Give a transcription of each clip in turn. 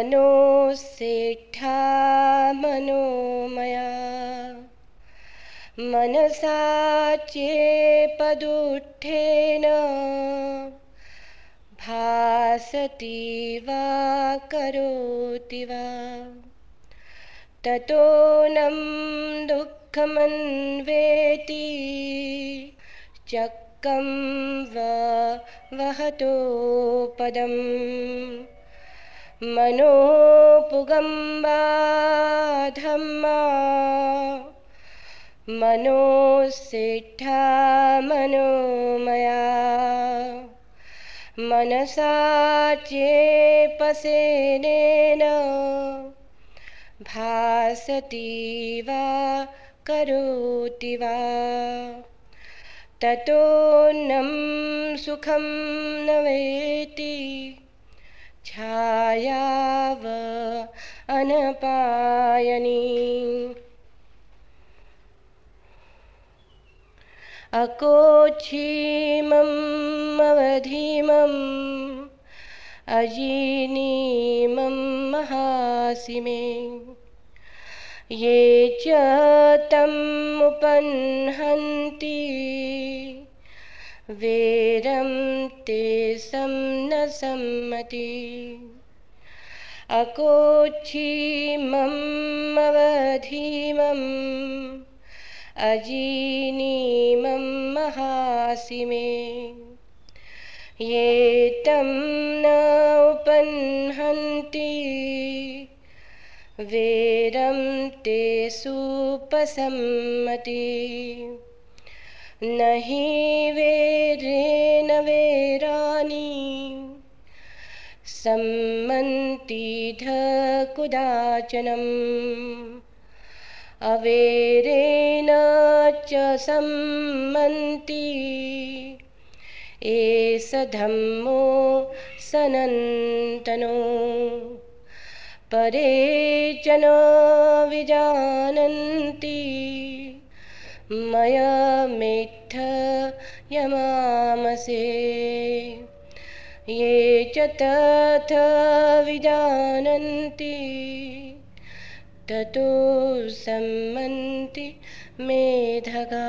मनोसेठा मनोमया। मनसा चेपदुत्थेन भासति वा करोति वा। ततोऽनं दुःखमन्वेति। चक्कं वा वहतो पदम् मनोपुगम्बा धम्मा मनोसेठा मनोमया मनसा चेपसेनेन। भासति वा करोति वा ततोऽन्नं सुखं न वेति छायाव अनपायनी अकोच्छीमम् अवधीमम् अजीनीमं महासिमे ये च तम् उपह्नन्ति वेरं ते सं न सम्मति। अकोच्छीमम् अवधीमम् अजीनीमं महासिमे। ये तं न उपह्नन्ति वेरं ते सुपसम्मति। न हि वेरेण वेराणि सम्मन्ति ध कुदाचनम्। अवेरेण च सम्मन्ति। एष धम्मो सनन्तनो। परे च न विजानन्ति। मयमेत्थ यमामसे। ये च तथ विजानन्ति। ततो सम्मन्ति मेधगा।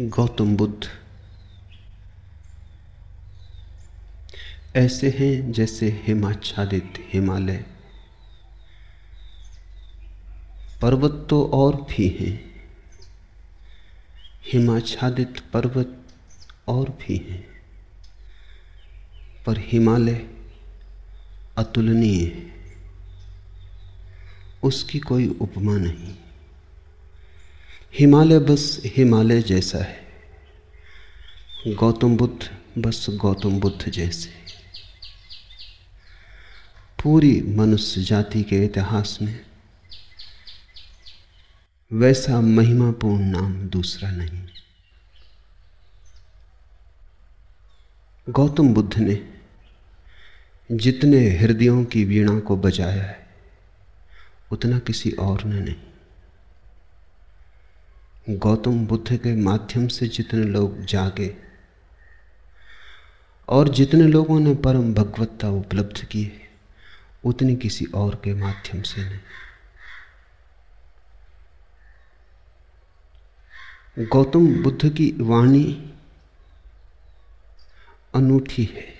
गौतम बुद्ध ऐसे हैं जैसे हिमाच्छादित हिमालय। पर्वत तो और भी हैं। हिमाच्छादित पर्वत और भी हैं। पर हिमालय अतुलनीय है। उसकी कोई उपमा नहीं। हिमालय बस हिमालय जैसा है। गौतम बुद्ध बस गौतम बुद्ध जैसे। पूरी मनुष्य जाति के इतिहास में वैसा महिमापूर्ण नाम दूसरा नहीं। गौतम बुद्ध ने जितने हृदयों की वीणा को बजाया है, उतना किसी और ने नहीं। गौतम बुद्ध के माध्यम से जितने लोग जागे और जितने लोगों ने परम भगवत्ता उपलब्ध की है उतनी किसी और के माध्यम से नहीं। गौतम बुद्ध की वाणी अनूठी है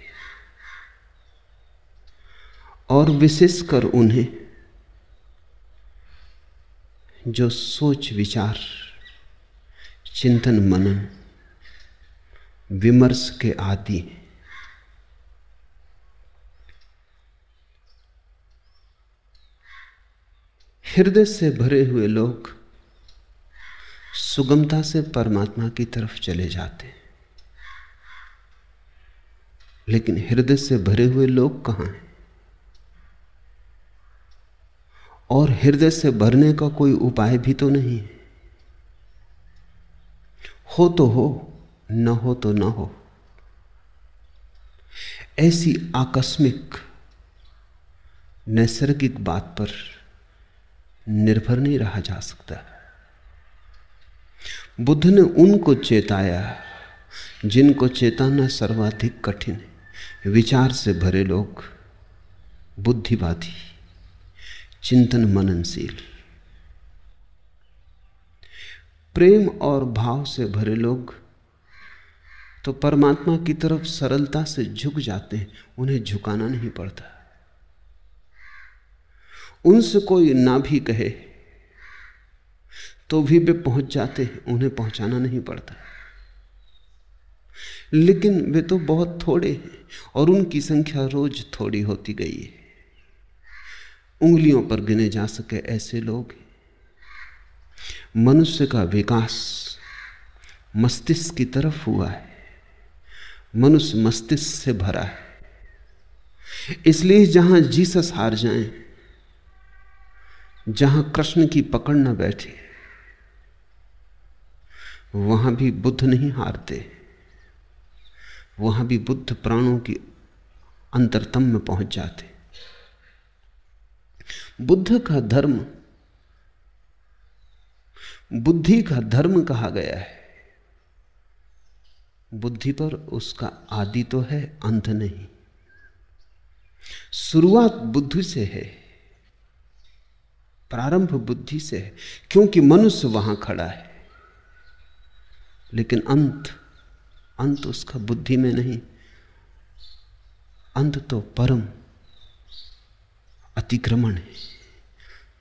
और विशेषकर उन्हें जो सोच, विचार, चिंतन, मनन, विमर्श के आदि हैं। हृदय से भरे हुए लोग सुगमता से परमात्मा की तरफ़ चले जाते हैं। लेकिन हृदय से भरे हुए लोग कहाँ हैं? और हृदय से भरने का कोई उपाय भी तो नहीं है। हो तो हो, न हो तो न हो। ऐसी आकस्मिक, नैसर्गिक बात पर निर्भर नहीं रहा जा सकता। बुद्ध ने उनको चेताया, जिनको चेताना सर्वाधिक कठिन है। विचार से भरे लोग, बुद्धिवादी, चिंतन मननशील। प्रेम और भाव से भरे लोग तो परमात्मा की तरफ़ सरलता से झुक जाते हैं, उन्हें झुकाना नहीं पड़ता। उनसे कोई ना भी कहे तो भी वे पहुँच जाते हैं उन्हें पहुंचाना नहीं पड़ता। लेकिन वे तो बहुत थोड़े हैं और उनकी संख्या रोज थोड़ी होती गई है। उंगलियों पर गिने जा सके ऐसे लोग मनुष्य का विकास मस्तिष्क की तरफ़ हुआ है। मनुष्य मस्तिष्क से भरा है। इसलिए जहाँ जीसस हार जाएँ, जहाँ कृष्ण की पकड़ न बैठे, वहाँ भी बुद्ध नहीं हारते, वहाँ भी बुद्ध प्राणों की अंतरतम में पहुँच जाते। बुद्ध का धर्म, बुद्धि का धर्म कहा गया है। बुद्धि पर उसका आदि तो है अंत नहीं। शुरुआत बुद्धि से है। प्रारंभ बुद्धि से है, क्योंकि मनुष्य वहाँ खड़ा है। लेकिन अंत अंत उसका बुद्धि में नहीं। अंत तो परम अतिक्रमण है,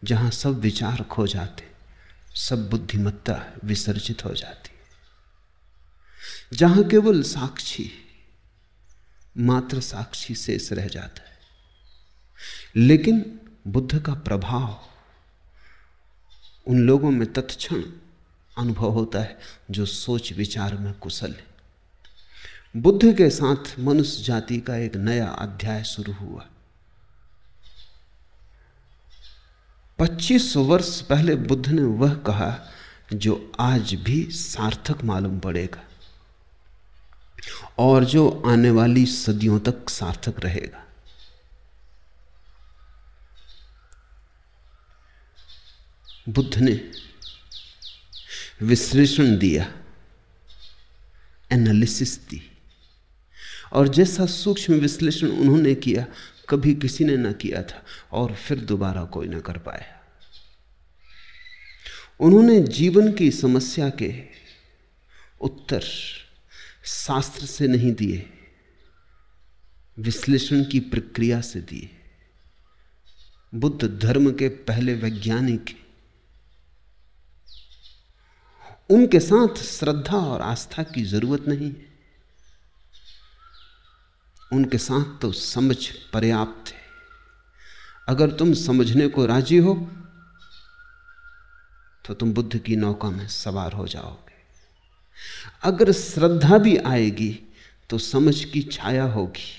जहाँ सब विचार खो जाते, सब बुद्धिमत्ता विसर्जित हो जाती जहाँ केवल साक्षी, मात्र साक्षी शेष रह जाता है। लेकिन बुद्ध का प्रभाव उन लोगों में तत्क्षण अनुभव होता है जो सोच विचार में कुशल है। बुद्ध के साथ मनुष्य जाति का एक नया अध्याय शुरू हुआ। 25 वर्ष पहले बुद्ध ने वह कहा, जो आज भी सार्थक मालूम पड़ेगा और जो आने वाली सदियों तक सार्थक रहेगा। बुद्ध ने विश्लेषण दिया एनालिसिस दी। और जैसा सूक्ष्म विश्लेषण उन्होंने किया, कभी किसी ने ना किया था और फिर दोबारा कोई ना कर पाया। उन्होंने जीवन की समस्या के उत्तर शास्त्र से नहीं दिए, विश्लेषण की प्रक्रिया से दिए। बुद्ध धर्म के पहले वैज्ञानिक उनके साथ श्रद्धा और आस्था की ज़रूरत नहीं है। उनके साथ तो समझ पर्याप्त है। अगर तुम समझने को राज़ी हो तो तुम बुद्ध की नौका में सवार हो जाओगे। अगर श्रद्धा भी आएगी तो समझ की छाया होगी।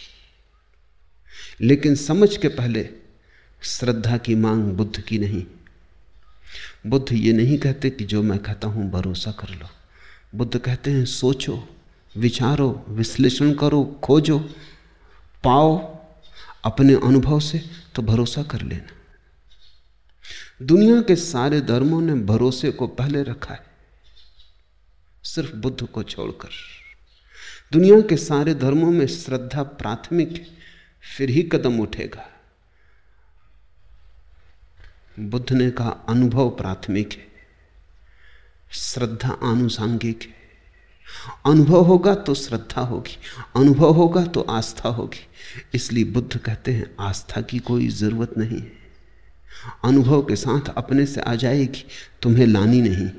लेकिन समझ के पहले श्रद्धा की मांग बुद्ध की नहीं। बुद्ध ये नहीं कहते कि जो मैं कहता हूँ भरोसा कर लो। बुद्ध कहते हैं, सोचो, विचारो, विश्लेषण करो, खोजो, पाओ अपने अनुभव से तो भरोसा कर लेना। दुनिया के सारे धर्मों ने भरोसे को पहले रखा है, सिर्फ़ बुद्ध को छोड़कर। दुनिया के सारे धर्मों में श्रद्धा प्राथमिक फिर ही कदम उठेगा। बुद्ध ने कहा, अनुभव प्राथमिक है, श्रद्धा आनुषांगिक है। अनुभव होगा तो श्रद्धा होगी, अनुभव होगा तो आस्था होगी। इसलिए बुद्ध कहते हैं, आस्था की कोई ज़रूरत नहीं है। अनुभव के साथ अपने से आ जाएगी, तुम्हें लानी नहीं।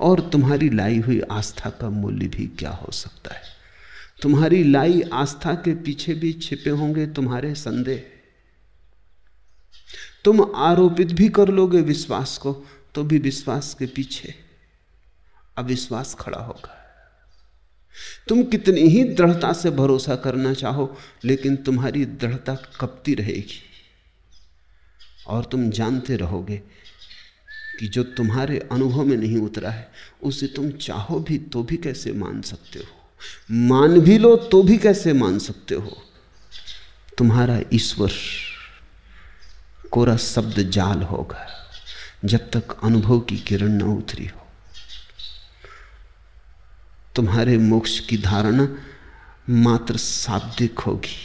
और तुम्हारी लाई हुई आस्था का मूल्य भी क्या हो सकता है? तुम्हारी लाई आस्था के पीछे भी छिपे होंगे, तुम्हारे संदेह तुम आरोपित भी कर लोगे विश्वास को तो भी विश्वास के पीछे अविश्वास खड़ा होगा। तुम कितनी ही दृढ़ता से भरोसा करना चाहो, लेकिन तुम्हारी दृढ़ता कपती रहेगी। और तुम जानते रहोगे कि जो तुम्हारे अनुभव में नहीं उतरा है, उसे तुम चाहो भी तो भी कैसे मान सकते हो? मान भी लो तो भी कैसे मान सकते हो? तुम्हारा ईश्वर कोरा शब्द जाल होगा, जब तक अनुभव की किरण न उतरी हो। तुम्हारे मोक्ष की धारणा मात्र शाब्दिक होगी।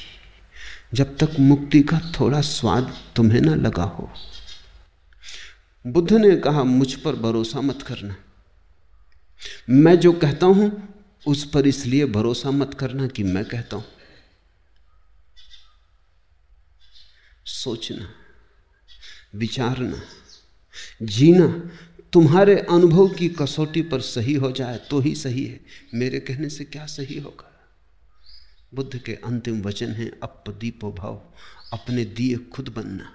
जब तक मुक्ति का थोड़ा स्वाद तुम्हें ना लगा हो। बुद्ध ने कहा, मुझ पर भरोसा मत करना। मैं जो कहता हूँ, उस पर इसलिए भरोसा मत करना कि मैं कहता हूँ। सोचना। विचारना, जीना तुम्हारे अनुभव की कसौटी पर सही हो जाए तो ही सही है। मेरे कहने से क्या सही होगा? बुद्ध के अंतिम वचन हैं, अपदीपो भाव, अपने दिए खुद बनना।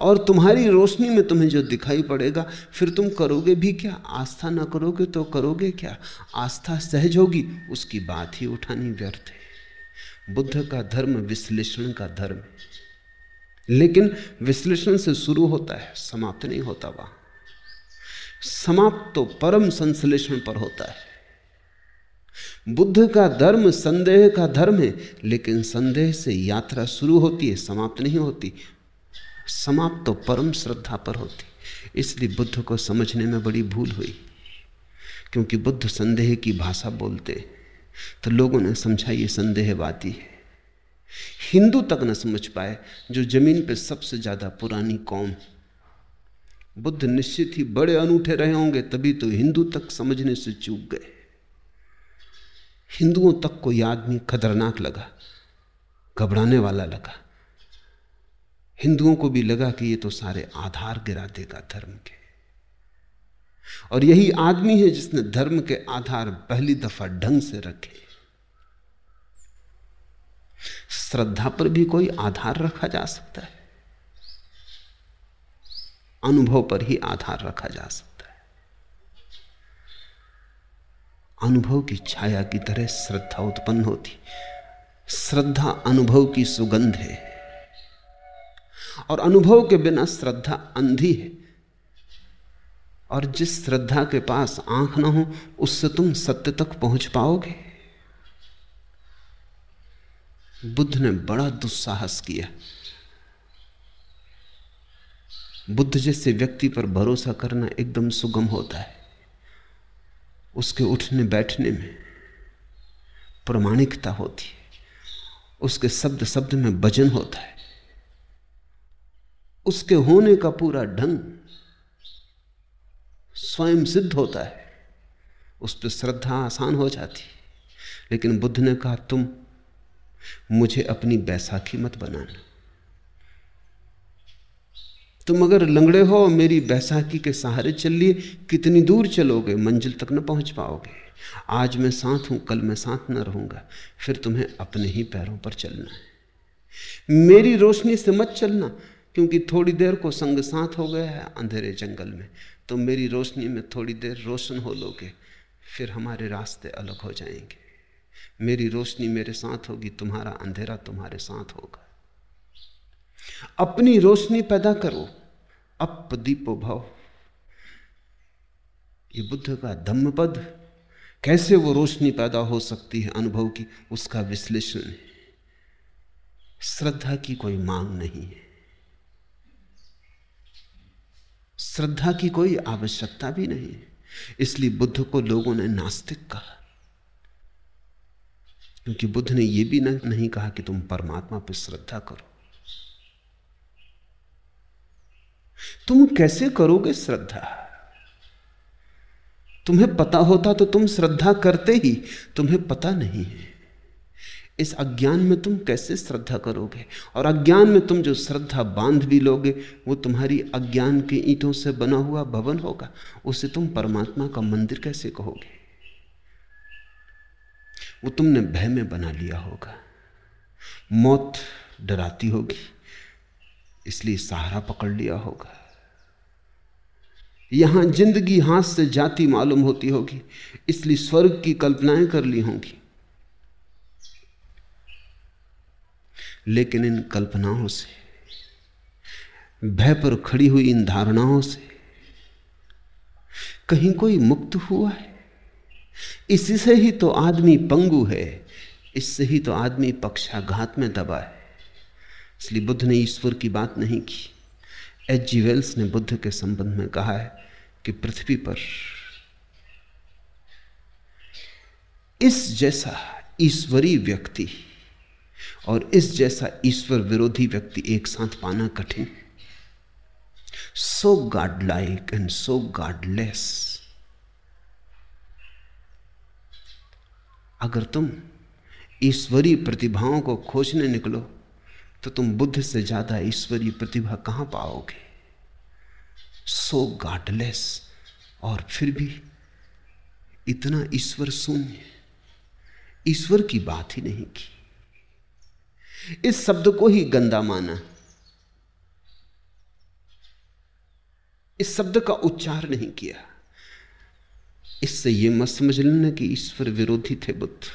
और तुम्हारी रोशनी में तुम्हें जो दिखाई पड़ेगा, फिर तुम करोगे भी क्या? आस्था ना करोगे तो करोगे क्या? आस्था सहज होगी, उसकी बात ही उठानी व्यर्थ है। बुद्ध का धर्म विश्लेषण का धर्म है। लेकिन विश्लेषण से शुरू होता है, समाप्त नहीं होता वहाँ। समाप्त तो परम संश्लेषण पर होता है। बुद्ध का धर्म, संदेह का धर्म है, लेकिन संदेह से यात्रा शुरू होती है, समाप्त नहीं होती। समाप्त तो परम श्रद्धा पर होती। इसलिए बुद्ध को समझने में बड़ी भूल हुई। क्योंकि बुद्ध संदेह की भाषा बोलते तो लोगों ने समझा ये संदेहवादी है। हिंदू तक न समझ पाए जो ज़मीन पर सबसे ज़्यादा पुरानी कौम बुद्ध निश्चित ही बड़े अनूठे रहे होंगे, तभी तो हिंदू तक समझने से चूक गए। हिंदुओं तक को यह आदमी खतरनाक लगा, घबराने वाला लगा। हिंदुओं को भी लगा कि ये तो सारे आधार गिरा देगा धर्म के। और यही आदमी है जिसने धर्म के आधार पहली दफ़ा ढंग से रखे। श्रद्धा पर भी कोई आधार रखा जा सकता है। अनुभव पर ही आधार रखा जा सकता है। अनुभव की छाया की तरह श्रद्धा उत्पन्न होती। श्रद्धा अनुभव की सुगंध है। और अनुभव के बिना श्रद्धा अंधी है। और जिस श्रद्धा के पास आँख ना हो, उससे तुम सत्य तक पहुँच पाओगे। बुद्ध ने बड़ा दुस्साहस किया। बुद्ध जैसे व्यक्ति पर भरोसा करना एकदम सुगम होता है। उसके उठने बैठने में प्रमाणिकता होती है। उसके शब्द शब्द में वज़न होता है। उसके होने का पूरा ढंग स्वयं सिद्ध होता है। उस पर श्रद्धा आसान हो जाती है। लेकिन बुद्ध ने कहा, तुम मुझे अपनी बैसाखी मत बनाना। तुम अगर लंगड़े हो, मेरी बैसाखी के सहारे चल लिए कितनी दूर चलोगे, मंजिल तक न पहुँच पाओगे। आज मैं साथ हूँ, कल मैं साथ न रहूँगा, फिर तुम्हें अपने ही पैरों पर चलना है। मेरी रोशनी से मत चलना, क्योंकि थोड़ी देर को संग साथ हो गया है अंधेरे जंगल में। तो मेरी रोशनी में थोड़ी देर रोशन हो लोगे, फिर हमारे रास्ते अलग हो जाएँगे। मेरी रोशनी मेरे साथ होगी, तुम्हारा अंधेरा तुम्हारे साथ होगा। अपनी रोशनी पैदा करो, अप दीपो भव। ये बुद्ध का धम्म पद कैसे वो रोशनी पैदा हो सकती है अनुभव की, उसका विश्लेषण है। श्रद्धा की कोई मांग नहीं है। श्रद्धा की कोई आवश्यकता भी नहीं है। इसलिए बुद्ध को लोगों ने नास्तिक कहा। क्योंकि बुद्ध ने यह भी नहीं कहा कि तुम परमात्मा पर श्रद्धा करो। तुम कैसे करोगे श्रद्धा? तुम्हें पता होता तो तुम श्रद्धा करते ही, तुम्हें पता नहीं है। इस अज्ञान में तुम कैसे श्रद्धा करोगे? और अज्ञान में तुम जो श्रद्धा बाँध भी लोगे, वो तुम्हारी अज्ञान के ईंटों से बना हुआ भवन होगा। उसे तुम परमात्मा का मंदिर कैसे कहोगे? वो तुमने भय में बना लिया होगा। मौत डराती होगी, इसलिए सहारा पकड़ लिया होगा। यहाँ ज़िंदगी हाथ से जाती मालूम होती होगी, इसलिए स्वर्ग की कल्पनाएँ कर ली होंगी। लेकिन इन कल्पनाओं से, भय पर खड़ी हुई इन धारणाओं से कहीं कोई मुक्त हुआ है? इसी से ही तो आदमी पंगु है, इससे ही तो आदमी पक्षाघात में दबा है। इसलिए बुद्ध ने ईश्वर की बात नहीं की। एच जी वेल्स ने बुद्ध के संबंध में कहा है कि पृथ्वी पर इस जैसा ईश्वरी व्यक्ति और इस जैसा ईश्वर विरोधी व्यक्ति एक साथ पाना कठिन। So god like and so godless अगर तुम ईश्वरीय प्रतिभाओं को खोजने निकलो तो तुम बुद्ध से ज़्यादा ईश्वरीय प्रतिभा कहाँ पाओगे? सो गॉडलेस और फिर भी इतना ईश्वर शून्य। ईश्वर की बात ही नहीं की। इस शब्द को ही गंदा माना। इस शब्द का उच्चार नहीं किया। इससे यह मत समझ लेना कि ईश्वर विरोधी थे बुद्ध।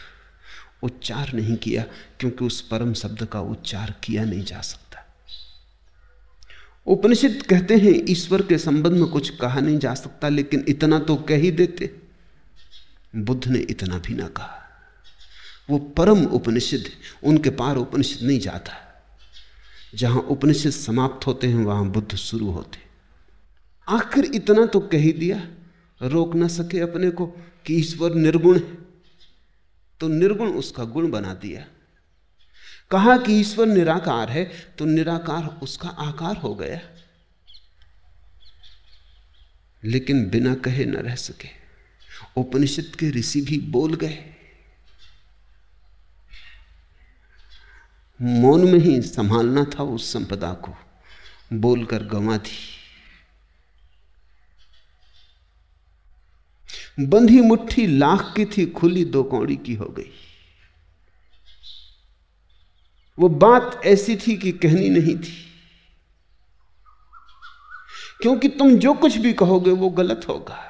उच्चार नहीं किया, क्योंकि उस परम शब्द का उच्चार किया नहीं जा सकता। उपनिषद कहते हैं, ईश्वर के संबंध में कुछ कहा नहीं जा सकता, लेकिन इतना तो कह ही देते। बुद्ध ने इतना भी ना कहा। वो परम उपनिषद उनके पार उपनिषद नहीं जाता। जहाँ उपनिषद समाप्त होते हैं, वहाँ बुद्ध शुरू होते आखिर इतना तो कह ही दिया। रोक ना सके अपने को कि ईश्वर निर्गुण है। तो निर्गुण उसका गुण बना दिया। कहा कि ईश्वर निराकार है तो निराकार उसका आकार हो गया। लेकिन बिना कहे न रह सके, उपनिषद के ऋषि भी बोल गए। मौन में ही संभालना था उस संपदा को, बोलकर गंवा दी। बंधी मुट्ठी लाख की थी, खुली दो कौड़ी की हो गई। वो बात ऐसी थी कि कहनी नहीं थी। क्योंकि तुम जो कुछ भी कहोगे, वो गलत होगा।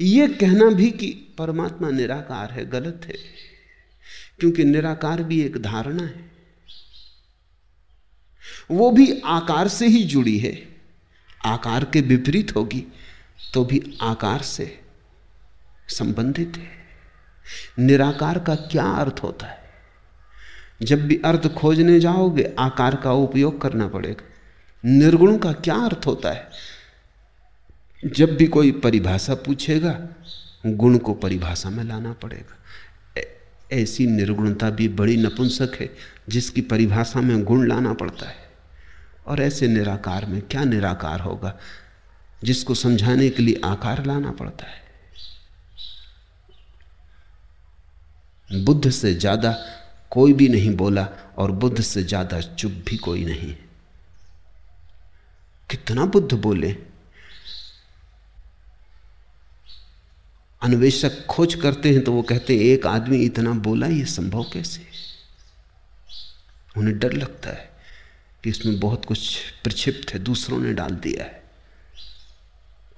ये कहना भी कि परमात्मा निराकार है, गलत है। क्योंकि निराकार भी एक धारणा है। वो भी आकार से ही जुड़ी है। आकार के विपरीत होगी। तो भी आकार से संबंधित है। निराकार का क्या अर्थ होता है? जब भी अर्थ खोजने जाओगे, आकार का उपयोग करना पड़ेगा। निर्गुण का क्या अर्थ होता है? जब भी कोई परिभाषा पूछेगा, गुण को परिभाषा में लाना पड़ेगा। ऐसी निर्गुणता भी बड़ी नपुंसक है, जिसकी परिभाषा में गुण लाना पड़ता है। और ऐसे निराकार में क्या निराकार होगा? जिसको समझाने के लिए आकार लाना पड़ता है। बुद्ध से ज़्यादा कोई भी नहीं बोला और बुद्ध से ज़्यादा चुप भी कोई नहीं। कितना बुद्ध बोले? अन्वेषक खोज करते हैं तो वो कहते हैं, एक आदमी इतना बोला, ये संभव कैसे? उन्हें डर लगता है कि इसमें बहुत कुछ प्रक्षिप्त है, दूसरों ने डाल दिया है।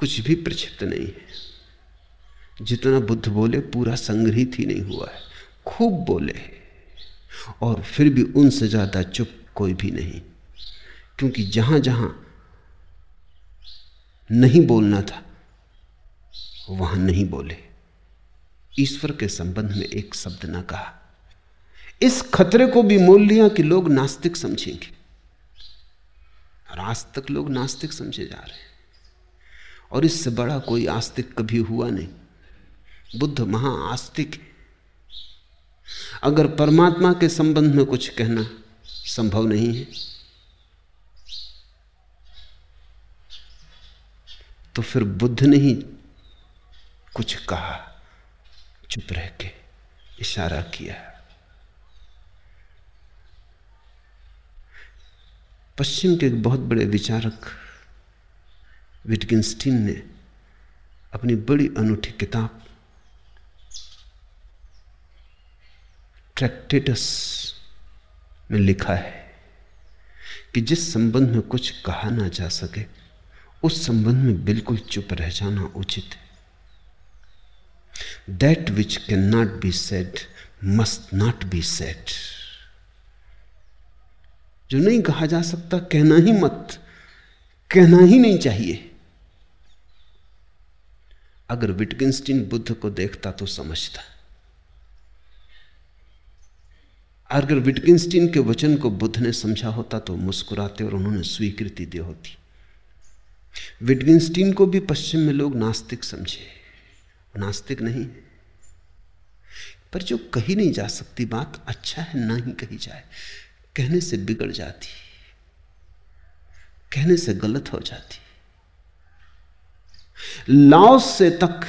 कुछ भी प्रक्षिप्त नहीं है। जितना बुद्ध बोले, पूरा संग्रहित ही नहीं हुआ है। खूब बोले और फिर भी उनसे ज़्यादा चुप कोई भी नहीं। क्योंकि जहाँ जहाँ नहीं बोलना था, वहाँ नहीं बोले। ईश्वर के संबंध में एक शब्द ना कहा। इस खतरे को भी मोल लिया कि लोग नास्तिक समझेंगे। और आज तक लोग नास्तिक समझे जा रहे हैं। और इससे बड़ा कोई आस्तिक कभी हुआ नहीं। बुद्ध महा आस्तिक है अगर परमात्मा के संबंध में कुछ कहना संभव नहीं है तो फिर बुद्ध ने ही कुछ कहा, चुप रह के इशारा किया। पश्चिम के एक बहुत बड़े विचारक विटगिंस्टीन ने अपनी बड़ी अनूठी किताब, ट्रैक्टेटस में लिखा है कि जिस संबंध में कुछ कहा ना जा सके, उस संबंध में बिल्कुल चुप रह जाना उचित है। That which can not be said must not be said जो नहीं कहा जा सकता, कहना ही मत, कहना ही नहीं चाहिए। अगर विटगिंस्टीन बुद्ध को देखता तो समझता। अगर विटगिंस्टीन के वचन को बुद्ध ने समझा होता तो मुस्कुराते और उन्होंने स्वीकृति दी होती। विटगिंस्टीन को भी पश्चिम में लोग नास्तिक समझे। नास्तिक नहीं। पर जो कही नहीं जा सकती बात अच्छा है, ना ही कही जाए। कहने से बिगड़ जाती। कहने से गलत हो जाती। लाओस से तक।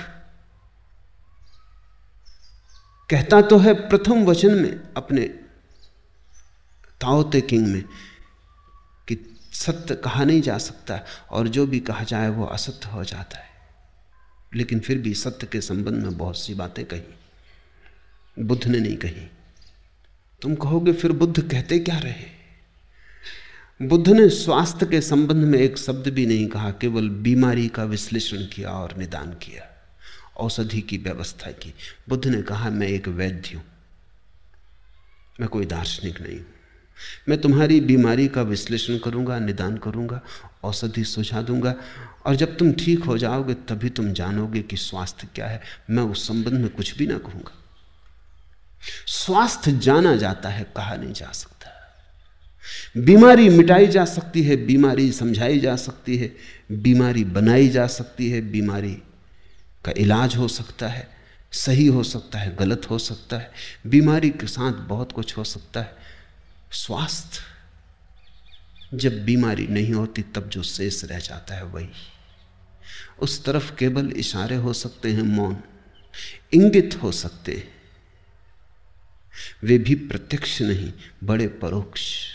कहता तो है प्रथम वचन में अपने ताओते किंग में कि सत्य कहा नहीं जा सकता और जो भी कहा जाए वो असत्य हो जाता है। लेकिन फिर भी सत्य के संबंध में बहुत सी बातें कही। बुद्ध ने नहीं कही। तुम कहोगे फिर बुद्ध कहते क्या रहे? बुद्ध ने स्वास्थ्य के संबंध में एक शब्द भी नहीं कहा, केवल बीमारी का विश्लेषण किया और निदान किया, औषधि की व्यवस्था की। बुद्ध ने कहा, मैं एक वैद्य हूँ। मैं कोई दार्शनिक नहीं हूँ। मैं तुम्हारी बीमारी का विश्लेषण करूँगा, निदान करूँगा, औषधि सुझा दूँगा, और जब तुम ठीक हो जाओगे, तभी तुम जानोगे कि स्वास्थ्य क्या है। मैं उस संबंध में कुछ भी ना कहूँगा। स्वास्थ्य जाना जाता है, कहा नहीं जा सकता। बीमारी मिटाई जा सकती है, बीमारी समझाई जा सकती है, बीमारी बनाई जा सकती है, बीमारी का इलाज हो सकता है, सही हो सकता है, गलत हो सकता है, बीमारी के साथ बहुत कुछ हो सकता है। स्वास्थ्य, जब बीमारी नहीं होती, तब जो शेष रह जाता है वही। उस तरफ़ केवल इशारे हो सकते हैं, मौन, इंगित हो सकते हैं। वे भी प्रत्यक्ष नहीं, बड़े परोक्ष।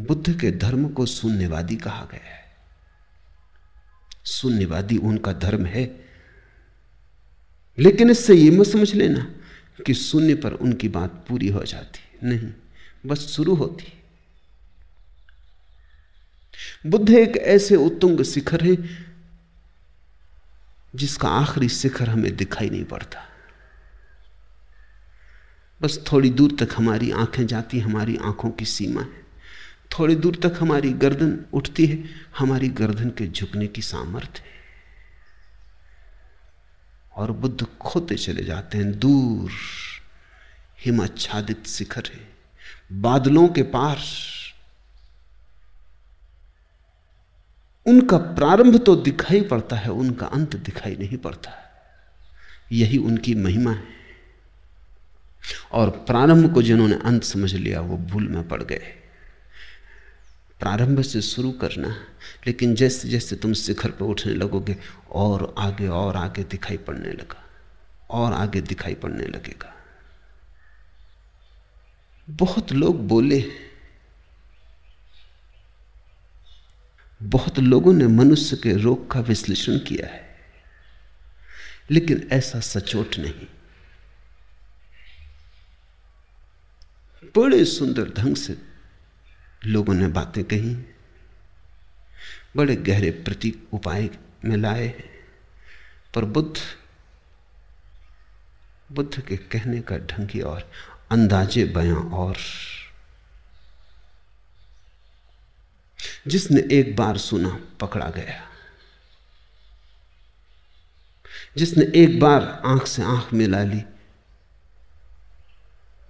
बुद्ध के धर्म को शून्यवादी कहा गया है। शून्यवादी उनका धर्म है। लेकिन इससे यह मत समझ लेना कि शून्य पर उनकी बात पूरी हो जाती नहीं, बस शुरू होती बुद्ध एक ऐसे उत्तुंग शिखर है जिसका आखिरी शिखर हमें दिखाई नहीं पड़ता। बस थोड़ी दूर तक हमारी आँखें जाती, हमारी आँखों की सीमा है। थोड़ी दूर तक हमारी गर्दन उठती है, हमारी गर्दन के झुकने की सामर्थ्य और बुद्ध खोते चले जाते हैं, दूर हिमाच्छादित शिखर है, बादलों के पार। उनका प्रारंभ तो दिखाई पड़ता है, उनका अंत दिखाई नहीं पड़ता। यही उनकी महिमा है। और प्रारंभ को जिन्होंने अंत समझ लिया, वो भूल में पड़ गए। प्रारंभ से शुरू करना है। लेकिन जैसे जैसे तुम शिखर पर उठने लगोगे, और आगे और आगे दिखाई पड़ने लगा, और आगे दिखाई पड़ने लगेगा। बहुत लोग बोले, बहुत लोगों ने मनुष्य के रोग का विश्लेषण किया है। लेकिन ऐसा सचोट नहीं। बड़े सुंदर ढंग से लोगों ने बातें कही। बड़े गहरे प्रतीक उपाय में लाए पर बुद्ध बुद्ध के कहने का ढंग और अंदाजे बयां और। जिसने एक बार सुना, पकड़ा गया। जिसने एक बार आँख से आँख मिला ली,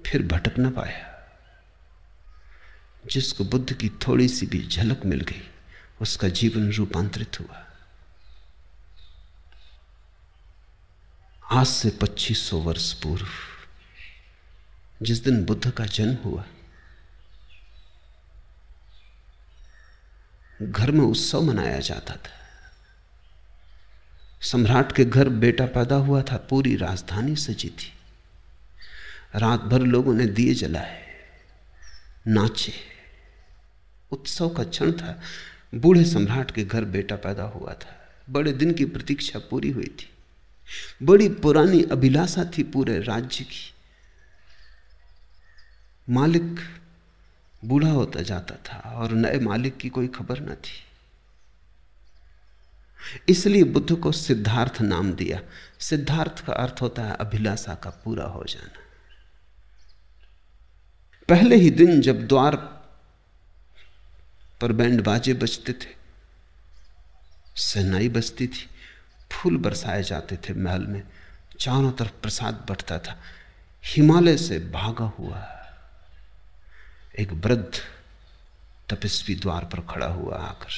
फिर भटक ना पाया। जिसको बुद्ध की थोड़ी सी भी झलक मिल गई, उसका जीवन रूपांतरित हुआ। आज से 2500 वर्ष पूर्व, जिस दिन बुद्ध का जन्म हुआ, घर में उत्सव मनाया जाता था। सम्राट के घर बेटा पैदा हुआ था, पूरी राजधानी सजी थी। रात भर लोगों ने दिए जलाए, नाचे। उत्सव का क्षण था। बूढ़े सम्राट के घर बेटा पैदा हुआ था। बड़े दिन की प्रतीक्षा पूरी हुई थी। बड़ी पुरानी अभिलाषा थी पूरे राज्य की। मालिक बूढ़ा होता जाता था और नए मालिक की कोई खबर न थी। इसलिए बुद्ध को सिद्धार्थ नाम दिया। सिद्धार्थ का अर्थ होता है अभिलाषा का पूरा हो जाना। पहले ही दिन जब द्वार पर बैंड बाजे बजते थे। सहनाई बजती थी। फूल बरसाए जाते थे महल में। चारों तरफ़ प्रसाद बढ़ता था। हिमालय से भागा हुआ एक वृद्ध तपस्वी द्वार पर खड़ा हुआ आकर।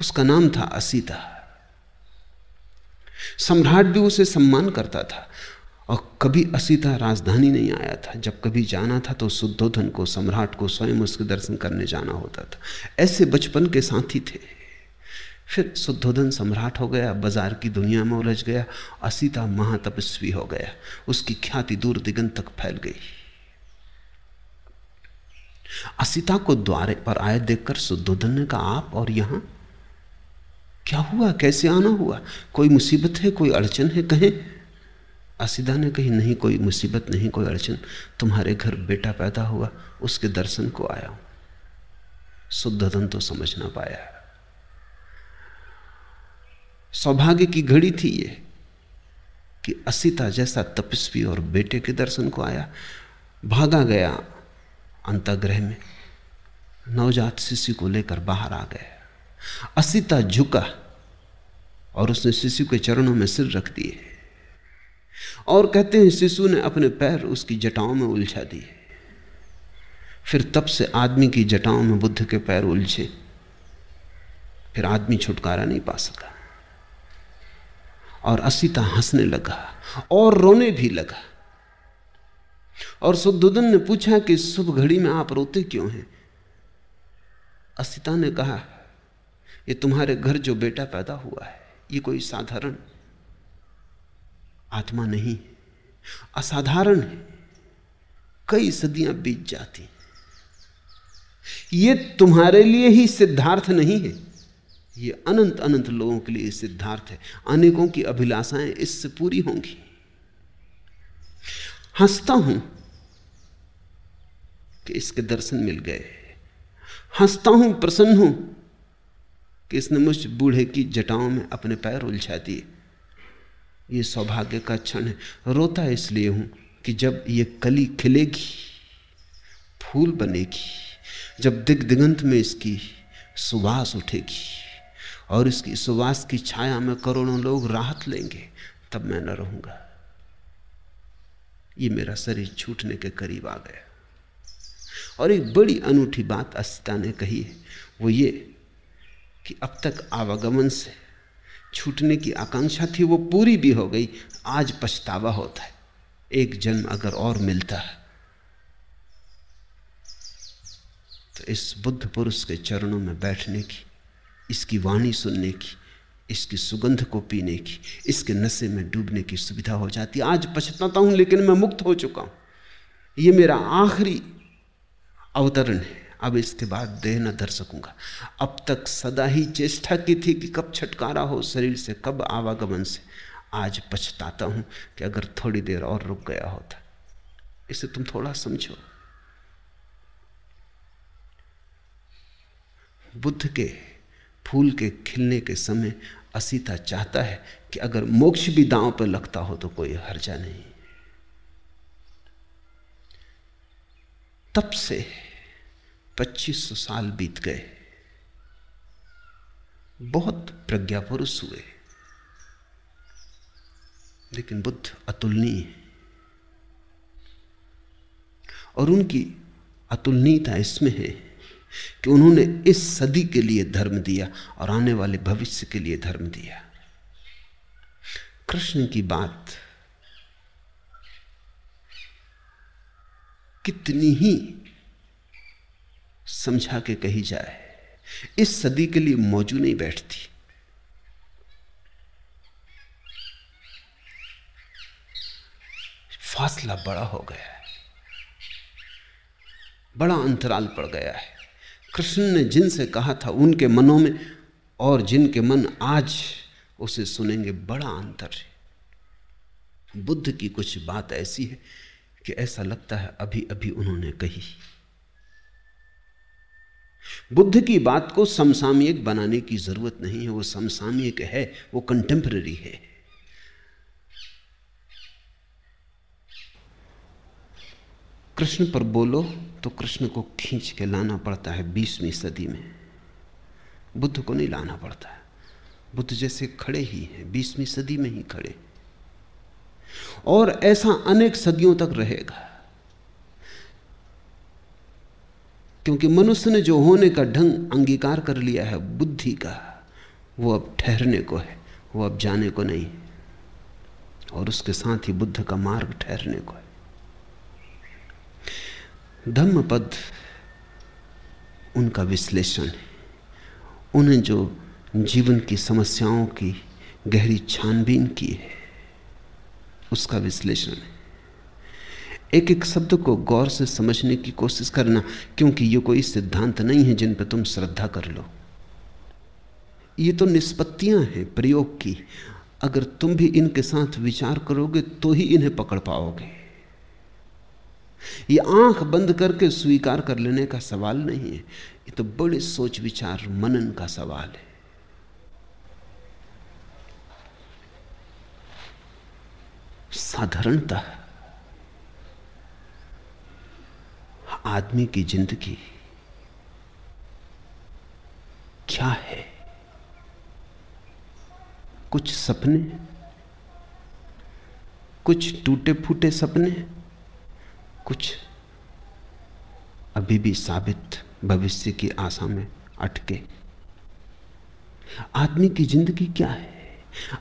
उसका नाम था असीता। सम्राट भी उसे सम्मान करता था। और कभी असीता राजधानी नहीं आया था। जब कभी जाना था तो शुद्धोधन को, सम्राट को स्वयं उसके दर्शन करने जाना होता था। ऐसे बचपन के साथी थे। फिर शुद्धोधन सम्राट हो गया, बाज़ार की दुनिया में उलझ गया, असीता महातपस्वी हो गया। उसकी ख्याति दूर दिगंत तक फैल गई। असीता को द्वारे पर आए देखकर शुद्धोधन ने कहा, आप और यहाँ? क्या हुआ? कैसे आना हुआ? कोई मुसीबत है? कोई अड़चन है? कहें। असीदा ने कही, नहीं, कोई मुसीबत नहीं, कोई अड़चन। तुम्हारे घर बेटा पैदा हुआ, उसके दर्शन को आया हूँ। शुद्धधन तो समझ ना पाया सौभाग्य की घड़ी थी ये कि असीता जैसा तपस्वी और बेटे के दर्शन को आया। भागा गया अंतग्रह में। नवजात शिशु को लेकर बाहर आ गया। असीता झुका और उसने शिशु के चरणों में सिर रख दिए। और कहते हैं, शिशु ने अपने पैर उसकी जटाओं में उलझा दिए। फिर तब से आदमी की जटाओं में बुद्ध के पैर उलझे। फिर आदमी छुटकारा नहीं पा सका और असीता हंसने लगा और रोने भी लगा। और सुद्धुदन ने पूछा कि, शुभ घड़ी में आप रोते क्यों हैं? असिता ने कहा, ये तुम्हारे घर जो बेटा पैदा हुआ है, ये कोई साधारण आत्मा नहीं, असाधारण है। कई सदियाँ बीत जाती। ये तुम्हारे लिए ही सिद्धार्थ नहीं है। ये अनंत अनंत लोगों के लिए सिद्धार्थ है। अनेकों की अभिलाषाएँ इससे पूरी होंगी। हंसता हूँ कि इसके दर्शन मिल गए। हंसता हूँ, प्रसन्न हूँ कि इसने मुझ बूढ़े की जटाओं में अपने पैर उलझा दिए। ये सौभाग्य का क्षण है। रोता इसलिए हूँ कि जब ये कली खिलेगी, फूल बनेगी, जब दिग दिगंत में इसकी सुवास उठेगी और इसकी सुवास की छाया में करोड़ों लोग राहत लेंगे, तब मैं न रहूँगा। ये मेरा शरीर छूटने के करीब आ गया। और एक बड़ी अनूठी बात अस्ता ने कही है, वो ये कि अब तक आवागमन से छूटने की आकांक्षा थी, वो पूरी भी हो गई। आज पछतावा होता है। एक जन्म अगर और मिलता है तो इस बुद्ध पुरुष के चरणों में बैठने की, इसकी वाणी सुनने की, इसकी सुगंध को पीने की, इसके नशे में डूबने की सुविधा हो जाती। आज पछताता हूँ, लेकिन मैं मुक्त हो चुका हूँ। यह मेरा आखिरी अवतरण है। अब इसके बाद देह न धर सकूँगा। अब तक सदा ही चेष्टा की थी कि कब छटकारा हो शरीर से, कब आवागमन से। आज पछताता हूँ कि अगर थोड़ी देर और रुक गया होता। इसे तुम थोड़ा समझो। बुद्ध के, फूल के खिलने के समय असीता चाहता है कि अगर मोक्ष भी दांव पर लगता हो तो कोई हर्जा नहीं। तब से 2500 साल बीत गए। बहुत प्रज्ञा पुरुष हुए। लेकिन बुद्ध अतुलनीय और उनकी अतुलनीयता इसमें है कि उन्होंने इस सदी के लिए धर्म दिया और आने वाले भविष्य के लिए धर्म दिया। कृष्ण की बात कितनी ही समझा के कही जाए। इस सदी के लिए मौजू नहीं बैठती। फासला बड़ा हो गया है। बड़ा अंतराल पड़ गया है। कृष्ण ने जिनसे कहा था, उनके मनों में और जिनके मन आज उसे सुनेंगे बड़ा अंतर है। बुद्ध की कुछ बात ऐसी है कि ऐसा लगता है अभी अभी उन्होंने कही। बुद्ध की बात को समसामयिक बनाने की ज़रूरत नहीं है, वो समसामयिक है, वो कंटेम्पररी है। कृष्ण पर बोलो तो कृष्ण को खींच के लाना पड़ता है बीसवीं सदी में। बुद्ध को नहीं लाना पड़ता बुद्ध जैसे खड़े ही हैं, बीसवीं सदी में ही खड़े। और ऐसा अनेक सदियों तक रहेगा। क्योंकि मनुष्य ने जो होने का ढंग अंगीकार कर लिया है, बुद्धि का, वो अब ठहरने को है, वो अब जाने को नहीं। और उसके साथ ही बुद्ध का मार्ग ठहरने को है। धम्म पद उनका विश्लेषण है। उन्हें जो जीवन की समस्याओं की गहरी छानबीन की है, उसका विश्लेषण है। एक एक शब्द को गौर से समझने की कोशिश करना, क्योंकि ये कोई सिद्धांत नहीं है जिन पर तुम श्रद्धा कर लो। ये तो निष्पत्तियाँ हैं प्रयोग की। अगर तुम भी इनके साथ विचार करोगे तो ही इन्हें पकड़ पाओगे। ये आँख बंद करके स्वीकार कर लेने का सवाल नहीं है। ये तो बड़े सोच विचार, मनन का सवाल है। साधारणता आदमी की ज़िंदगी क्या है? कुछ सपने? कुछ टूटे फूटे सपने? कुछ अभी भी साबित भविष्य की आशा में अटके। आदमी की ज़िंदगी क्या है?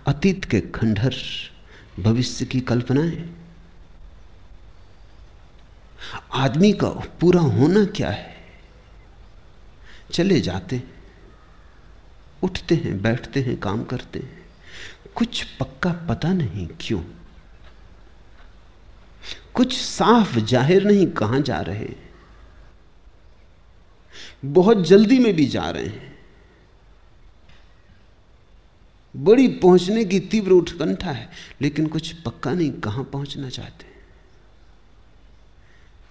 अतीत के खंडहर, भविष्य की कल्पनाएँ? आदमी का पूरा होना क्या है? चले जाते उठते हैं, बैठते हैं, काम करते हैं। कुछ पक्का पता नहीं क्यों। कुछ साफ़ ज़ाहिर नहीं कहाँ जा रहे। हैं बहुत जल्दी में भी जा रहे हैं। बड़ी पहुँचने की तीव्र उत्कंठा है, लेकिन कुछ पक्का नहीं कहाँ पहुँचना चाहते।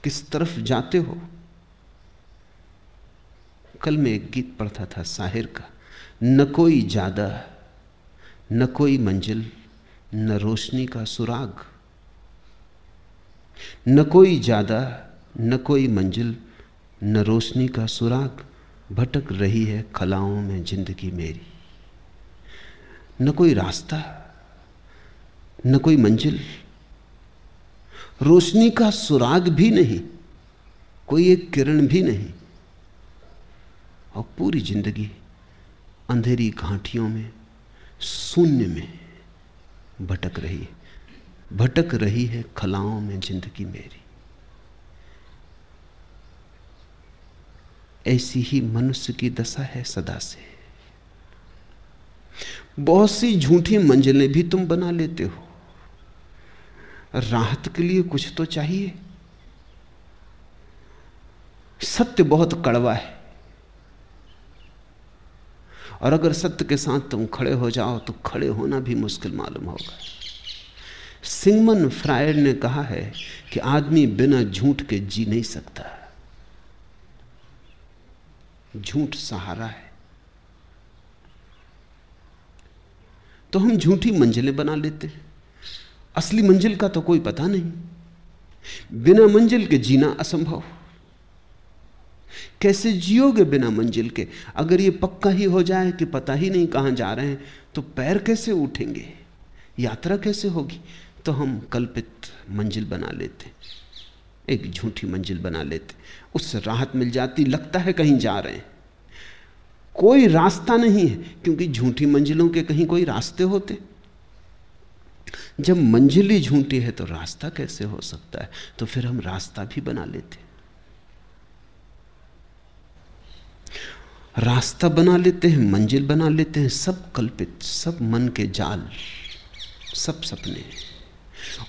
किस तरफ़ जाते हो? कल मैं एक गीत पढ़ता था साहिर का। न कोई ज़्यादा न कोई मंजिल, न रोशनी का सुराग। न कोई ज़्यादा न कोई मंजिल, न रोशनी का सुराग भटक रही है खलाओं में ज़िंदगी मेरी। न कोई रास्ता, न कोई मंजिल रोशनी का सुराग भी नहीं, कोई एक किरण भी नहीं। और पूरी ज़िंदगी अंधेरी घाटियों में, शून्य में भटक रही है। भटक रही है खलाओं में ज़िंदगी मेरी। ऐसी ही मनुष्य की दशा है सदा से। बहुत सी झूठी मंजिलें भी तुम बना लेते हो। राहत के लिए कुछ तो चाहिए। सत्य बहुत कड़वा है। और अगर सत्य के साथ तुम खड़े हो जाओ तो खड़े होना भी मुश्किल मालूम होगा। सिंगमन फ्रायड ने कहा है कि आदमी बिना झूठ के जी नहीं सकता। झूठ सहारा है। तो हम झूठी मंजिलें बना लेते हैं। असली मंजिल का तो कोई पता नहीं। बिना मंजिल के जीना असंभव। कैसे जियोगे बिना मंजिल के? अगर ये पक्का ही हो जाए कि पता ही नहीं कहाँ जा रहे हैं तो पैर कैसे उठेंगे? यात्रा कैसे होगी? तो हम कल्पित मंजिल बना लेते। एक झूठी मंजिल बना लेते। उससे राहत मिल जाती, लगता है कहीं जा रहे हैं। कोई रास्ता नहीं है, क्योंकि झूठी मंजिलों के कहीं कोई रास्ते होते। जब मंजिल ही झूठी है तो रास्ता कैसे हो सकता है? तो फिर हम रास्ता भी बना लेते रास्ता बना लेते हैं, मंजिल बना लेते हैं, सब कल्पित, सब मन के जाल, सब सपने।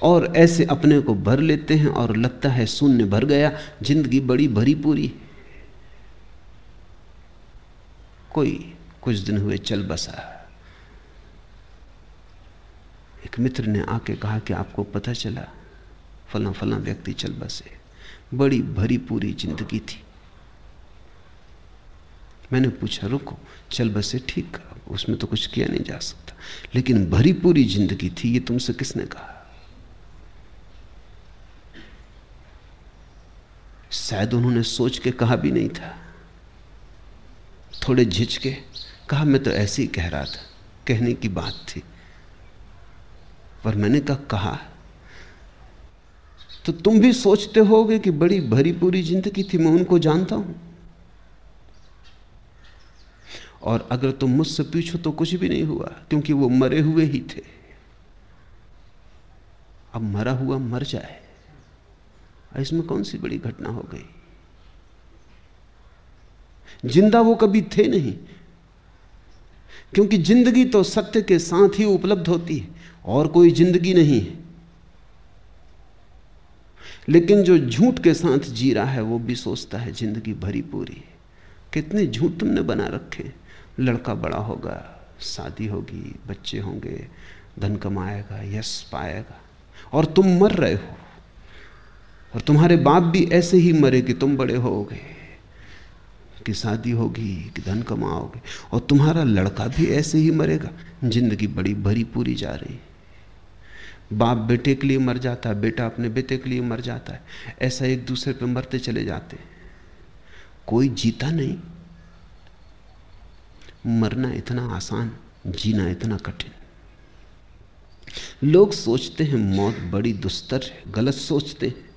और ऐसे अपने को भर लेते हैं और लगता है शून्य भर गया, ज़िंदगी बड़ी भरी पूरी। कोई कुछ दिन हुए, चल बसा। एक मित्र ने आके कहा कि आपको पता चला, फला फला व्यक्ति चल बसे। बड़ी भरी पूरी ज़िंदगी थी। मैंने पूछा, रुको, चल बसे, ठीक कहा उसमें तो कुछ किया नहीं जा सकता। लेकिन भरी पूरी ज़िंदगी थी, ये तुमसे किसने कहा? शायद उन्होंने सोच के कहा भी नहीं था। थोड़े झिझके, कहा, मैं तो ऐसे ही कह रहा था, कहने की बात थी। पर मैंने कहा कहा तो तुम भी सोचते होगे कि बड़ी भरी पूरी ज़िंदगी थी, मैं उनको जानता हूँ। और अगर तुम मुझसे पूछो तो कुछ भी नहीं हुआ, क्योंकि वो मरे हुए ही थे। अब मरा हुआ मर जाए इसमें कौन सी बड़ी घटना हो गई? ज़िंदा वो कभी थे नहीं, क्योंकि ज़िंदगी तो सत्य के साथ ही उपलब्ध होती है। और कोई ज़िंदगी नहीं है। लेकिन जो झूठ के साथ जी रहा है, वो भी सोचता है, ज़िंदगी भरी पूरी है। कितने झूठ तुमने बना रखे लड़का बड़ा होगा, शादी होगी, बच्चे होंगे, धन कमाएगा, यश पाएगा, और तुम मर रहे हो। और तुम्हारे बाप भी ऐसे ही मरे कि तुम बड़े होगे कि शादी होगी, कि धन कमाओगे, और तुम्हारा लड़का भी ऐसे ही मरेगा। ज़िंदगी बड़ी भरी पूरी जा रही बाप बेटे के लिए मर जाता है, बेटा अपने बेटे के लिए मर जाता है, ऐसा एक दूसरे पे मरते चले जाते हैं। कोई जीता नहीं। मरना इतना आसान, जीना इतना कठिन। लोग सोचते हैं मौत बड़ी दुस्तर है, गलत सोचते हैं।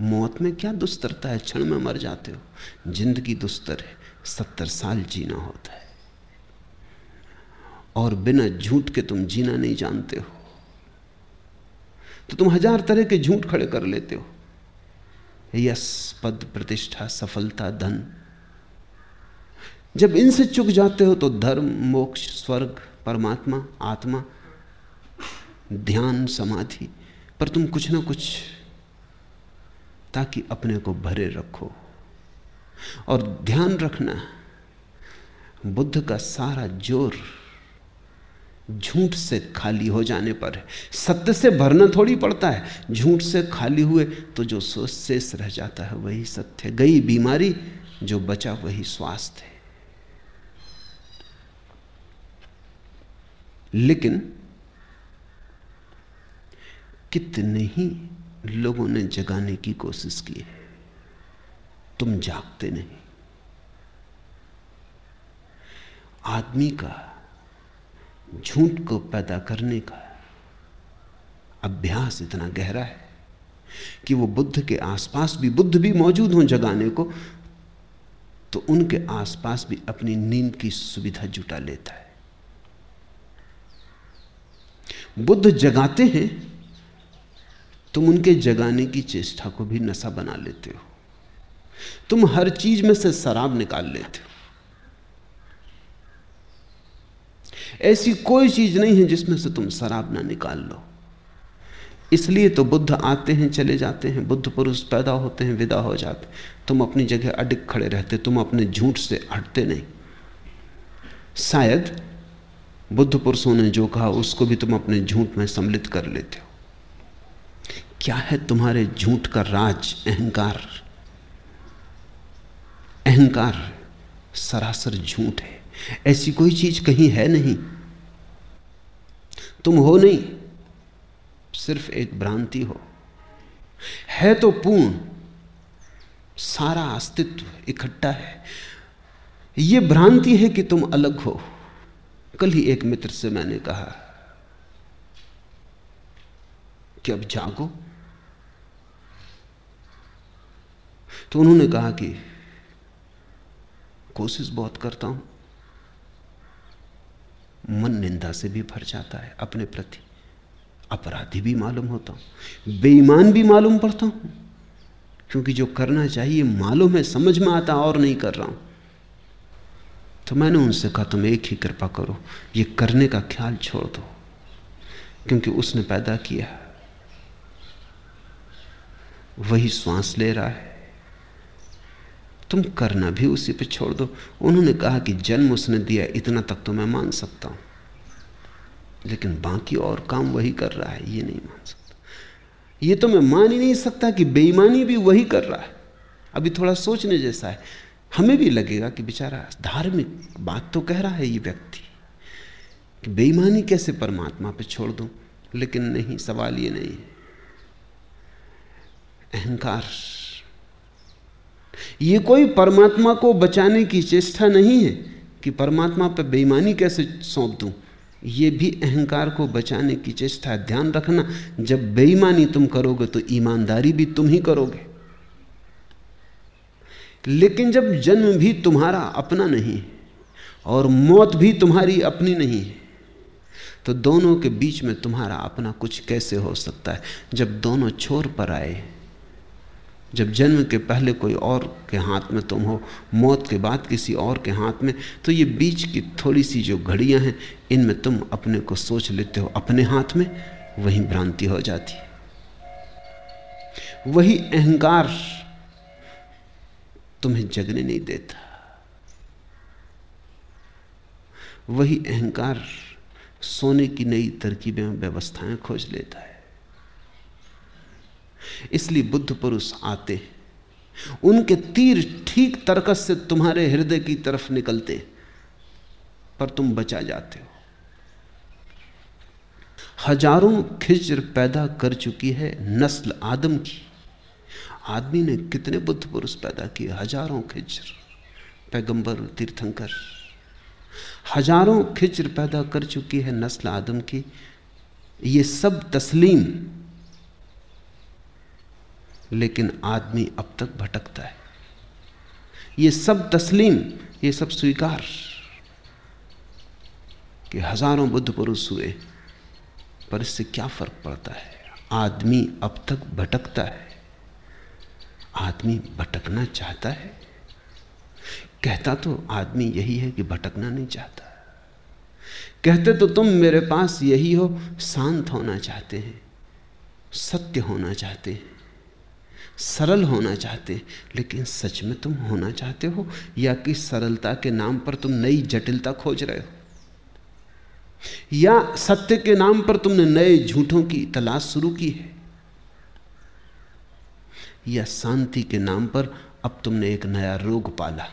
मौत में क्या दुस्तरता है? क्षण में मर जाते हो। ज़िंदगी दुस्तर है, सत्तर साल जीना होता है। और बिना झूठ के तुम जीना नहीं जानते हो। तो तुम हज़ार तरह के झूठ खड़े कर लेते हो। यश पद प्रतिष्ठा, सफलता, धन। जब इनसे चुक जाते हो तो धर्म, मोक्ष, स्वर्ग, परमात्मा, आत्मा, ध्यान, समाधि, पर तुम कुछ ना कुछ ताकि अपने को भरे रखो। और ध्यान रखना, बुद्ध का सारा ज़ोर झूठ से खाली हो जाने पर है। सत्य से भरना थोड़ी पड़ता है। झूठ से खाली हुए तो जो शेष रह जाता है, वही सत्य गई बीमारी, जो बचा वही स्वास्थ्य है। लेकिन कितने ही लोगों ने जगाने की कोशिश की है, तुम जागते नहीं। आदमी का झूठ को पैदा करने का अभ्यास इतना गहरा है कि वो बुद्ध के आसपास भी, बुद्ध भी मौजूद हों जगाने को तो उनके आसपास भी अपनी नींद की सुविधा जुटा लेता है। बुद्ध जगाते हैं, तुम उनके जगाने की चेष्टा को भी नशा बना लेते हो। तुम हर चीज़ में से शराब निकाल लेते हो। ऐसी कोई चीज़ नहीं है जिसमें से तुम शराब ना निकाल लो। इसलिए तो बुद्ध आते हैं, चले जाते हैं, बुद्ध पुरुष पैदा होते हैं, विदा हो जाते तुम अपनी जगह अडिग खड़े रहते, तुम अपने झूठ से हटते नहीं। शायद बुद्ध पुरुषों ने जो कहा, उसको भी तुम अपने झूठ में सम्मिलित कर लेते हो। क्या है तुम्हारे झूठ का राज? अहंकार। अहंकार सरासर झूठ है। ऐसी कोई चीज़ कहीं है नहीं। तुम हो नहीं, सिर्फ़ एक भ्रांति हो। है तो पूर्ण, सारा अस्तित्व इकट्ठा है। यह भ्रांति है कि तुम अलग हो। कल ही एक मित्र से मैंने कहा, कि अब जागो। तो उन्होंने कहा कि, कोशिश बहुत करता हूँ। मन निंदा से भी भर जाता है, अपने प्रति। अपराधी भी मालूम होता हूँ, बेईमान भी मालूम पड़ता हूँ। क्योंकि जो करना चाहिए, मालूम है, समझ में आता, और नहीं कर रहा हूँ। तो मैंने उनसे कहा, तुम एक ही कृपा करो, ये करने का ख्याल छोड़ दो। क्योंकि उसने पैदा किया वही श्वास ले रहा है। तुम करना भी उसी पे छोड़ दो। उन्होंने कहा कि जन्म उसने दिया, इतना तक तो मैं मान सकता हूँ। लेकिन बाकी और काम वही कर रहा है, ये नहीं मान सकता। ये तो मैं मान ही नहीं सकता कि बेईमानी भी वही कर रहा है। अभी थोड़ा सोचने जैसा है। हमें भी लगेगा कि बेचारा धार्मिक बात तो कह रहा है ये व्यक्ति, कि बेईमानी कैसे परमात्मा पे छोड़ दूँ? लेकिन नहीं, सवाल ये नहीं है। अहंकार ये कोई परमात्मा को बचाने की चेष्टा नहीं है कि परमात्मा पर बेईमानी कैसे सौंप दूँ। ये भी अहंकार को बचाने की चेष्टा। ध्यान रखना, जब बेईमानी तुम करोगे तो ईमानदारी भी तुम ही करोगे। लेकिन जब जन्म भी तुम्हारा अपना नहीं और मौत भी तुम्हारी अपनी नहीं है तो दोनों के बीच में तुम्हारा अपना कुछ कैसे हो सकता है? जब दोनों छोर पर आए जब जन्म के पहले कोई और के हाथ में तुम हो, मौत के बाद किसी और के हाथ में तो ये बीच की थोड़ी सी जो घड़ियाँ हैं, इनमें तुम अपने को सोच लेते हो, अपने हाथ में, वही भ्रांति हो जाती है। वही अहंकार तुम्हें जगने नहीं देता। वही अहंकार सोने की नई तरकीबें, व्यवस्थाएँ खोज लेता है। इसलिए बुद्ध पुरुष आते उनके तीर ठीक तरकस से तुम्हारे हृदय की तरफ़ निकलते पर तुम बचा जाते हो। हज़ारों खिज्र पैदा कर चुकी है नस्ल आदम की। आदमी ने कितने बुद्ध पुरुष पैदा किए? हज़ारों खिज्र, पैगंबर, तीर्थंकर। हज़ारों खिज्र पैदा कर चुकी है नस्ल आदम की। ये सब तस्लीम लेकिन आदमी अब तक भटकता है। ये सब तस्लीम, ये सब स्वीकार कि हज़ारों बुद्ध पुरुष हुए, पर इससे क्या फ़र्क पड़ता है? आदमी अब तक भटकता है। आदमी भटकना चाहता है। कहता तो आदमी यही है कि भटकना नहीं चाहता। कहते तो तुम मेरे पास यही हो, शांत होना चाहते हैं, सत्य होना चाहते हैं। सरल होना चाहते हैं, लेकिन सच में तुम होना चाहते हो या कि सरलता के नाम पर तुम नई जटिलता खोज रहे हो? या सत्य के नाम पर तुमने नए झूठों की तलाश शुरू की है? या शांति के नाम पर अब तुमने एक नया रोग पाला?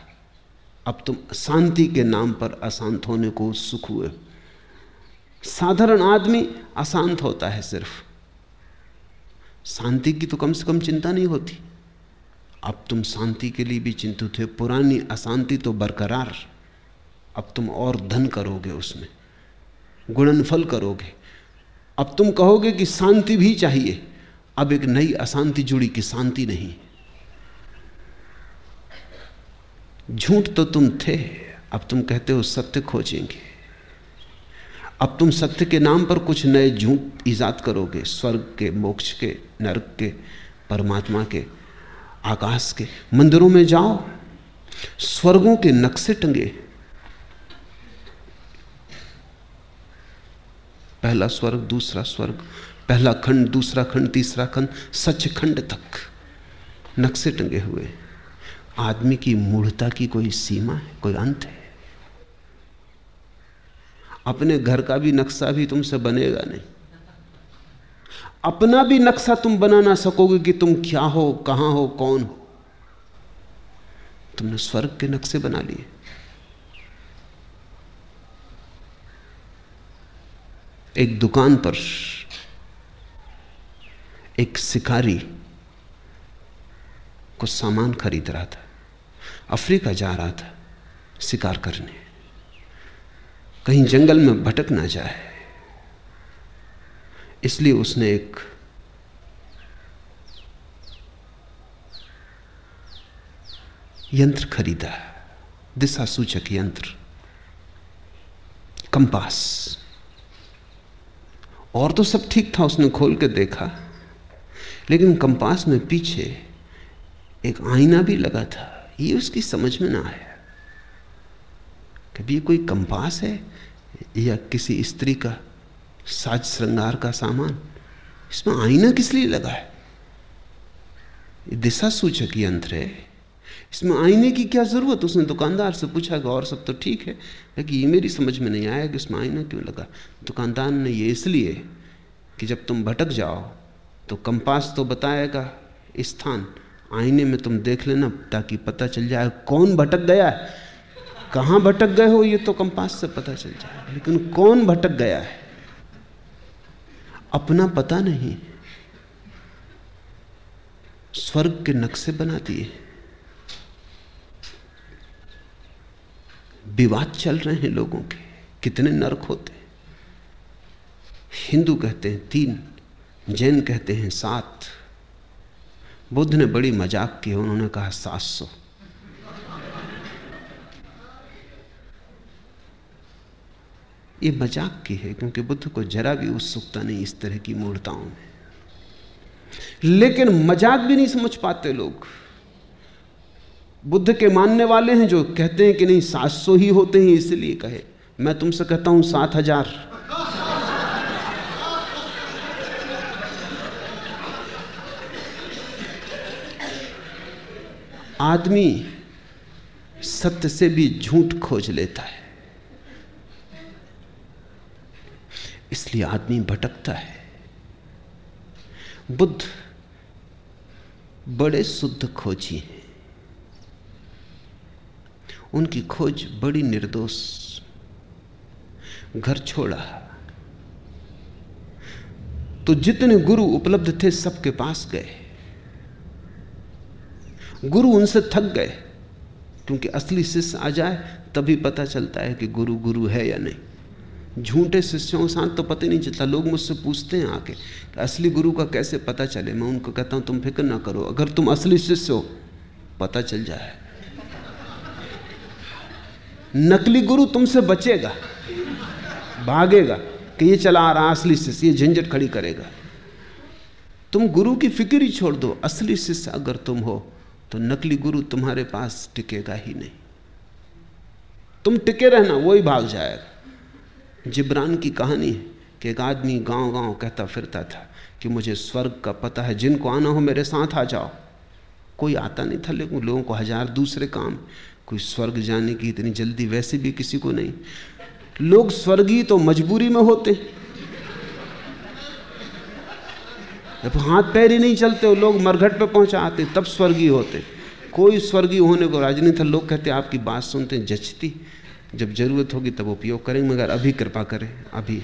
अब तुम शांति के नाम पर अशांत होने को सुख हुए साधारण आदमी अशांत होता है सिर्फ़। शांति की तो कम से कम चिंता नहीं होती। अब तुम शांति के लिए भी चिंतित हो, पुरानी अशांति तो बरकरार। अब तुम और धन करोगे उसमें, गुणनफल करोगे। अब तुम कहोगे कि शांति भी चाहिए, अब एक नई अशांति जुड़ी कि शांति नहीं। झूठ तो तुम थे, अब तुम कहते हो सत्य खोजेंगे। अब तुम सत्य के नाम पर कुछ नए झूठ ईजाद करोगे, स्वर्ग के, मोक्ष के, नरक के, परमात्मा के, आकाश के, मंदिरों में जाओ, स्वर्गों के नक्शे टंगे। पहला स्वर्ग, दूसरा स्वर्ग, पहला खंड, दूसरा खंड, तीसरा खंड सच खंड तक नक्शे टंगे हुए। आदमी की मूढ़ता की कोई सीमा है, कोई अंत है? अपने घर का भी नक्शा भी तुमसे बनेगा नहीं। अपना भी नक्शा तुम बना ना सकोगे कि तुम क्या हो, कहाँ हो, कौन हो। तुमने स्वर्ग के नक्शे बना लिए। एक दुकान पर एक शिकारी कुछ सामान खरीद रहा था। अफ्रीका जा रहा था शिकार करने। कहीं जंगल में भटक ना जाए। इसलिए उसने एक यंत्र खरीदा दिशा सूचक यंत्र, कंपास। और तो सब ठीक था, उसने खोल के देखा, लेकिन कंपास में पीछे एक आईना भी लगा था। ये उसकी समझ में ना आया। कभी कोई कंपास है? या किसी स्त्री का साज श्रृंगार का सामान? इसमें आईना किस लिए लगा है? दिशा सूचक यंत्र है। इसमें आईने की क्या ज़रूरत? उसने दुकानदार से पूछा कि और सब तो ठीक है। लेकिन ये मेरी समझ में नहीं आया कि इसमें आईना क्यों लगा? दुकानदार ने ये इसलिए कि जब तुम भटक जाओ तो कंपास तो बताएगा, स्थान, आईने में तुम देख लेना ताकि पता चल जाए कौन भटक गया है। कहाँ भटक गए हो, ये तो कंपास से पता चल जाए। लेकिन कौन भटक गया है? अपना पता नहीं। स्वर्ग के नक्शे बना दिए। विवाद चल रहे हैं लोगों के। कितने नरक होते हिंदू कहते हैं तीन, जैन कहते हैं सात। बुद्ध ने बड़ी मज़ाक की उन्होंने कहा सात सौ। ये मज़ाक की है, क्योंकि बुद्ध को जरा भी उत्सुकता नहीं इस तरह की मूर्ताओं में। लेकिन मज़ाक भी नहीं समझ पाते लोग। बुद्ध के मानने वाले हैं जो कहते हैं कि नहीं, सात सौ ही होते हैं, इसलिए कहे। मैं तुमसे कहता हूँ, सात हज़ार। आदमी सत्य से भी झूठ खोज लेता है। इसलिए आदमी भटकता है। बुद्ध बड़े शुद्ध खोजी हैं। उनकी खोज बड़ी निर्दोष। घर छोड़ा। तो जितने गुरु उपलब्ध थे सबके पास गए। गुरु उनसे थक गए, क्योंकि असली शिष्य आ जाए तभी पता चलता है कि गुरु गुरु है या नहीं। झूठे शिष्यों के साथ तो पता नहीं चलता, लोग मुझसे पूछते हैं आके कि असली गुरु का कैसे पता चले? मैं उनको कहता हूँ, तुम फ़िक्र ना करो, अगर तुम असली शिष्य हो, पता चल जाए। नकली गुरु तुमसे बचेगा, भागेगा कि ये चला आ रहा असली शिष्य, ये झंझट खड़ी करेगा। तुम गुरु की फ़िक्र ही छोड़ दो, असली शिष्य अगर तुम हो तो नकली गुरु तुम्हारे पास टिकेगा ही नहीं। तुम टिके रहना वो ही भाग जाएगा। जिब्रान की कहानी है कि एक आदमी गाँव गाँव कहता फिरता था कि मुझे स्वर्ग का पता है, जिनको आना हो मेरे साथ आ जाओ। कोई आता नहीं था लेकिन लोगों को हज़ार दूसरे काम। कोई स्वर्ग जाने की इतनी जल्दी वैसे भी किसी को नहीं। लोग स्वर्गीय तो मजबूरी में होते। जब हाथ पैर ही नहीं चलते लोग मरघट पे पहुँचा आते, तब स्वर्गीय होते। कोई स्वर्गीय होने को राज़ी नहीं था। लोग कहते, आपकी बात सुनते जचती। जब ज़रूरत होगी तब उपयोग करेंगे मगर अभी कृपा करें, अभी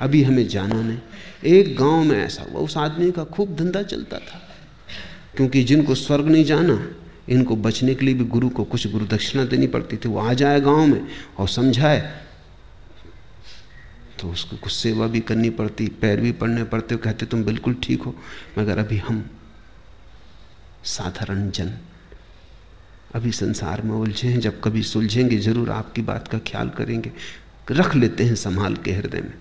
अभी हमें जाना नहीं। एक गाँव में ऐसा हुआ, उस आदमी का खूब धंधा चलता था, क्योंकि जिनको स्वर्ग नहीं जाना, इनको बचने के लिए भी गुरु को कुछ गुरु दक्षिणा देनी पड़ती थी। वो आ जाए गाँव में और समझाए तो उसको कुछ सेवा भी करनी पड़ती, पैर भी पड़ने पड़ते, कहते, तुम बिल्कुल ठीक हो, मगर अभी हम साधारण जन अभी संसार में उलझे हैं, जब कभी सुलझेंगे, ज़रूर आपकी बात का ख्याल करेंगे। रख लेते हैं संभाल के हृदय में।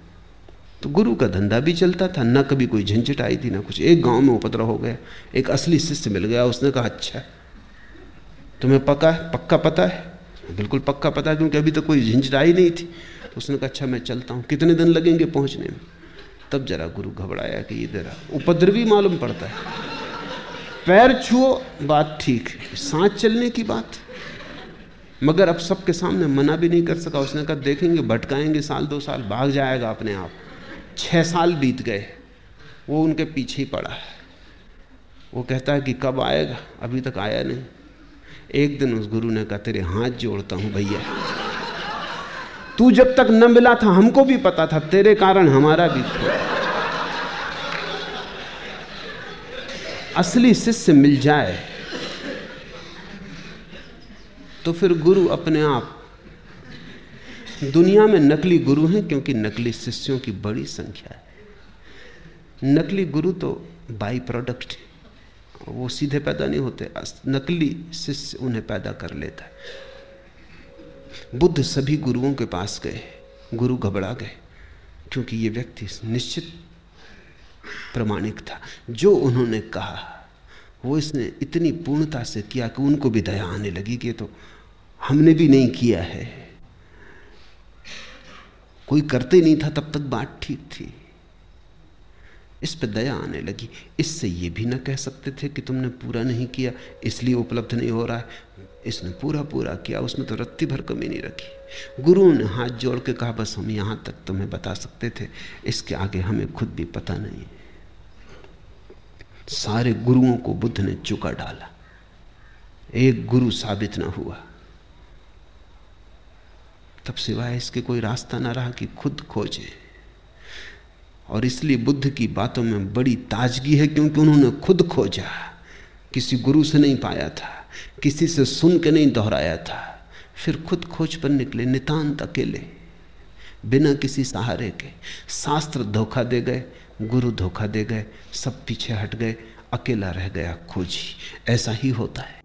तो गुरु का धंधा भी चलता था, ना कभी कोई झंझट आई थी, ना कुछ। एक गाँव में उपद्रव हो गया, एक असली शिष्य मिल गया, उसने कहा अच्छा तुम्हें पक्का है? पक्का पता है? बिल्कुल पक्का पता है, क्योंकि अभी तक तो कोई झंझट आई नहीं थी। तो उसने कहा अच्छा मैं चलता हूँ। कितने दिन लगेंगे पहुँचने में? तब जरा गुरु घबराया कि ये जरा उपद्रवी मालूम पड़ता है। पैर छुओ, बात ठीक है। सांस चलने की बात। मगर अब सबके सामने मना भी नहीं कर सका। उसने कहा, देखेंगे, भटकाएँगे, साल दो साल भाग जाएगा अपने आप। छह साल बीत गए, वो उनके पीछे ही पड़ा है। वो कहता है कि कब आएगा? अभी तक आया नहीं। एक दिन उस गुरु ने कहा, तेरे हाथ जोड़ता हूँ भैया। तू जब तक न मिला था, हमको भी पता था, तेरे कारण हमारा भी था। असली शिष्य मिल जाए तो फिर गुरु अपने आप दुनिया में नकली गुरु हैं क्योंकि नकली शिष्यों की बड़ी संख्या है। नकली गुरु तो बाई प्रोडक्ट है, वो सीधे पैदा नहीं होते। नकली शिष्य उन्हें पैदा कर लेता है। बुद्ध सभी गुरुओं के पास गए, गुरु घबरा गए, क्योंकि ये व्यक्ति निश्चित प्रमाणिक था। जो उन्होंने कहा, वो इसने इतनी पूर्णता से किया कि उनको भी दया आने लगी कि तो हमने भी नहीं किया है। कोई करते नहीं था, तब तक बात ठीक थी। इस पर दया आने लगी। इससे ये भी ना कह सकते थे कि तुमने पूरा नहीं किया, इसलिए उपलब्ध नहीं हो रहा है। इसने पूरा पूरा किया, उसमें तो रत्ती भर कमी नहीं रखी। गुरु ने हाथ जोड़ के कहा, बस हम यहाँ तक तुम्हें बता सकते थे। इसके आगे हमें खुद भी पता नहीं सारे गुरुओं को बुद्ध ने चुका डाला। एक गुरु साबित ना हुआ। तब सिवाय इसके कोई रास्ता ना रहा कि खुद खोजे। और इसलिए बुद्ध की बातों में बड़ी ताजगी है क्योंकि उन्होंने खुद खोजा। किसी गुरु से नहीं पाया था, किसी से सुन के नहीं दोहराया था। फिर खुद खोज पर निकले, नितांत अकेले, बिना किसी सहारे के। शास्त्र धोखा दे गए गुरु धोखा दे गए, सब पीछे हट गए, अकेला रह गया खोजी। ऐसा ही होता है।